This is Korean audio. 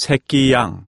새끼 양.